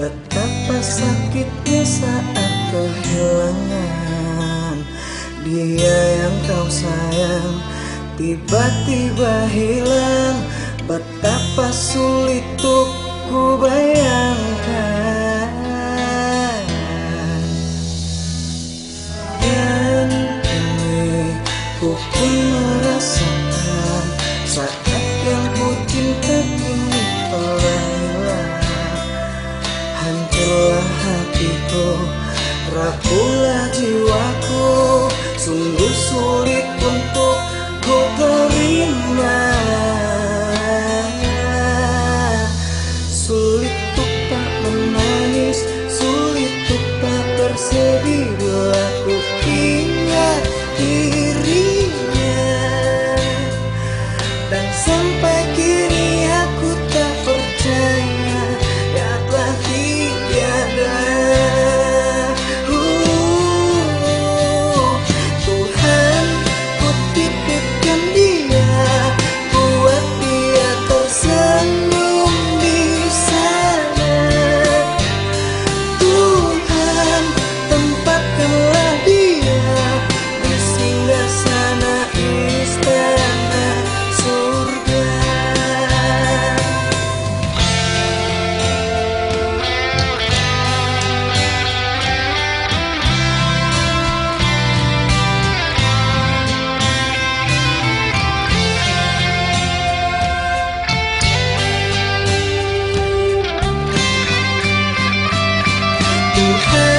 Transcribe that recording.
Betapa sakitnya saat kehilangan dia yang kau sayang tiba-tiba hilang Betapa sulit untuk ku bayangkan Dan kini ku pun merasakan Saat yang ku cinta kini telah hilang Hancurlah hatiku Rapulah jiwaku. Sungguh sulit to.